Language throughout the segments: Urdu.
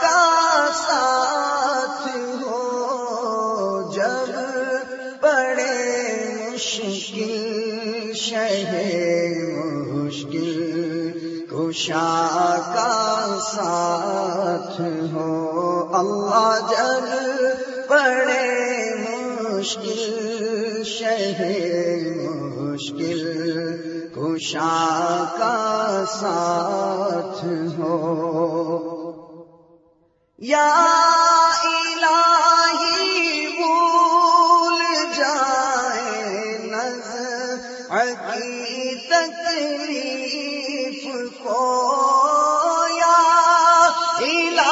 کا ساتھ ہو۔ جب بڑے مشکل شہر مشکل کشا کا ساتھ ہو۔ اللہ جل پڑے مشکل، شہر مشکل، کشا کا ساتھ ہو۔ یا الہی بھول جائے نظر کی تکلیف کو۔ تکلیف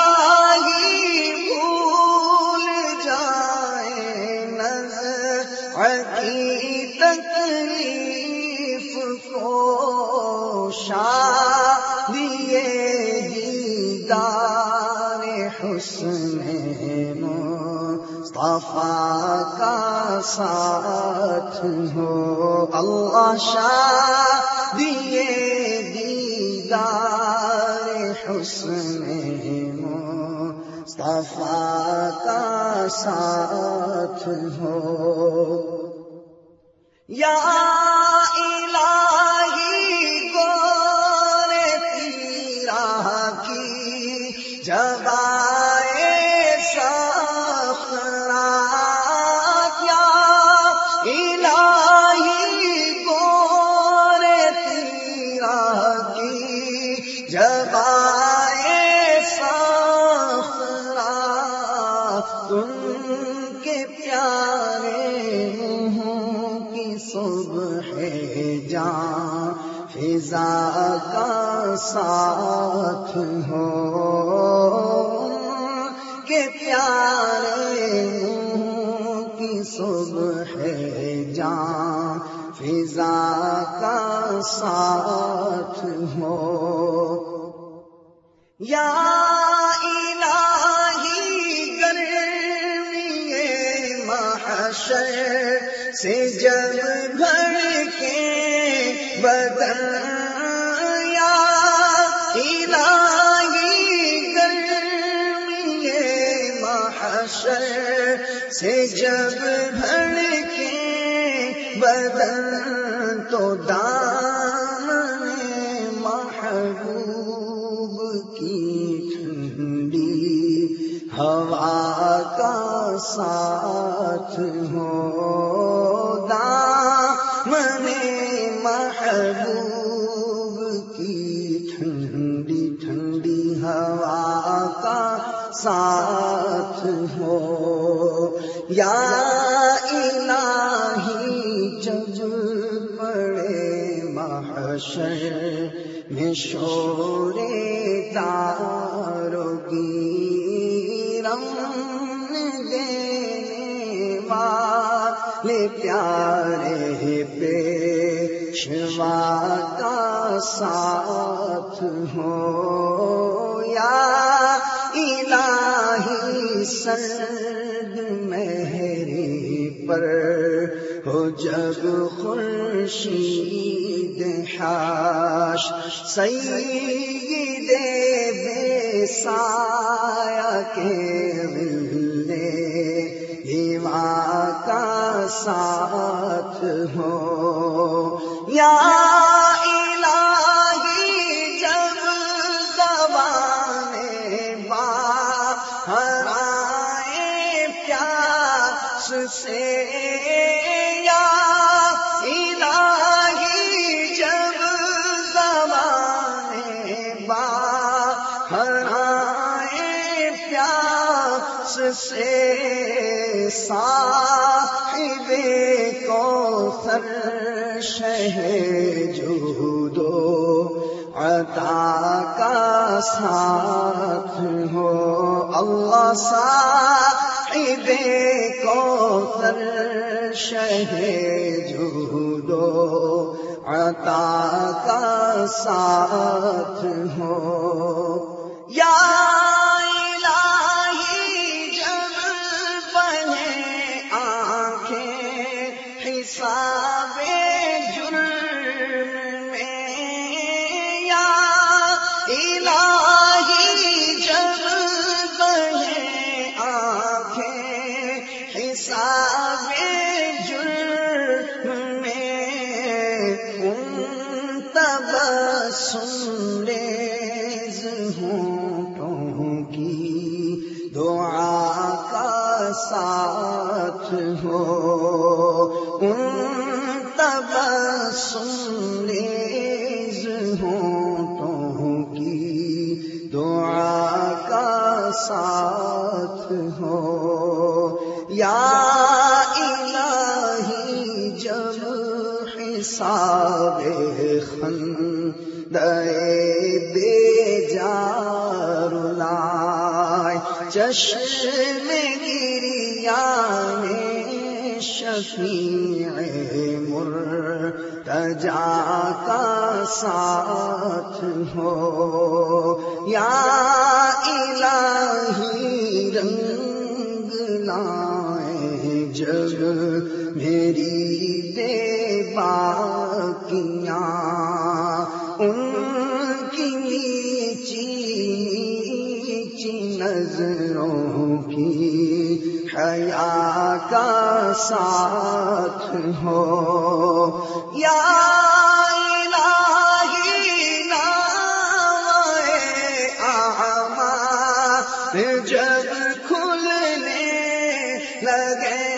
حسن مصطفیٰ کا ساتھ ہو۔ اللہ شادی دیدار حسن مصطفیٰ کا ساتھ ہو۔ یا ساتھ ہو کے پیارے کی صبح جان فضا کا ساتھ ہو۔ یا سے جب بھر کے بدن یا الہی گرمی محشر سے جب بھر کے بدن تو دان محبوب کی ٹھنڈی ہوا کا ساتھ ہو محبوب یا الہی جب پڑے محشر میں شور تارو کی رنگ دینے والے پیارے پہ شوا کا ساتھ ہو یا الہی سرد مہری پر ہو جب خورشید حاش۔ سید بے سایہ کے ملنے ایوا کا ساتھ ہو۔ یا الہی جب زبانے باہر آئے سے یا الہی جب زبانے باہر ہرائے پیاس سے صاحب کو سر شہ جو عطا کا ساتھ ہو۔ اللہ ساتھ صاحب کو سر شہ جو عطا کا ساتھ ہو۔ حساب جرم میں ان تب سن لیز کی دعا کا ساتھ ہو ان تب سن لیز کی دعا کا ساتھ چشم گریا شفیع مر تجا کا ساتھ ہو۔ یا الہی رنگ لائے جگ میری دے باقیاں حیا کا ساتھ ہو۔ یا جب کھلنے لگے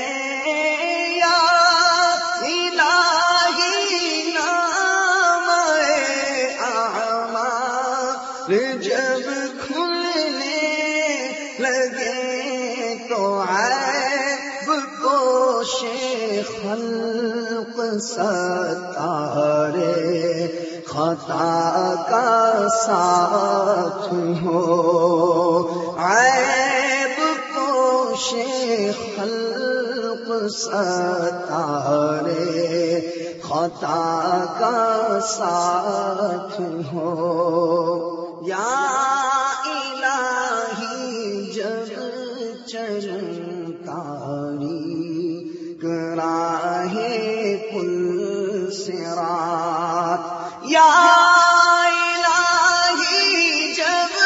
خلق ستارے خطا کا ساتھ ہو۔ عیب کو خلق ستارے خطا کا ساتھ ہو۔ یا الہی جب چرن تاری کراہے پل سرات یا الہی، جب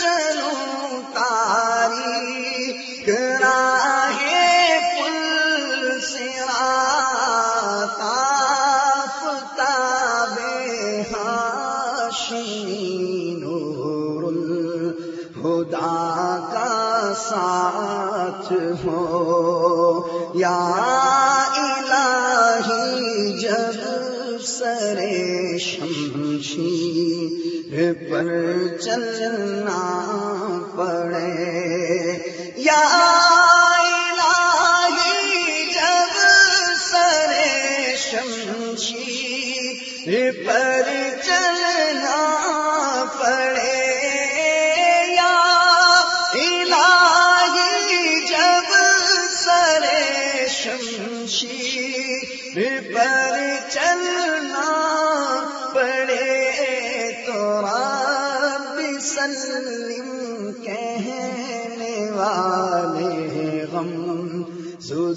چلوں تاری پل سرات آفتاب ہاشمی نور الہدا کا ساتھ ہو۔ یا جب سرے شمشیر پر چلنا پڑے۔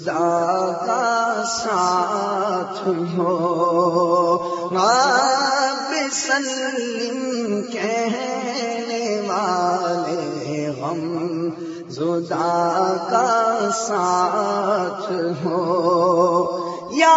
خدا کا ساتھ ہو۔ آپ سلم کہنے والے غم زدا کا ساتھ ہو۔ یا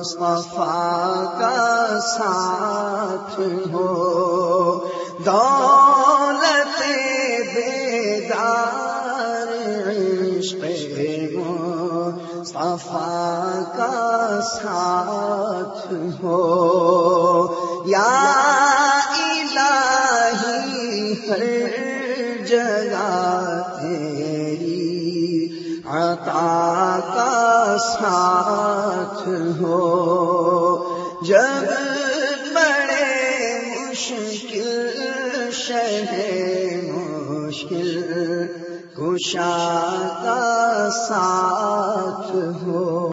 مصطفیٰ کا ساتھ ہو۔ دولت بیدار عشق مصطفیٰ کا ساتھ ہو۔ یا الہی ہر جگہ تیری عطا کا ساتھ ہو۔ جب بڑے مشکل شہ مشکل کشا کا ساتھ ہو۔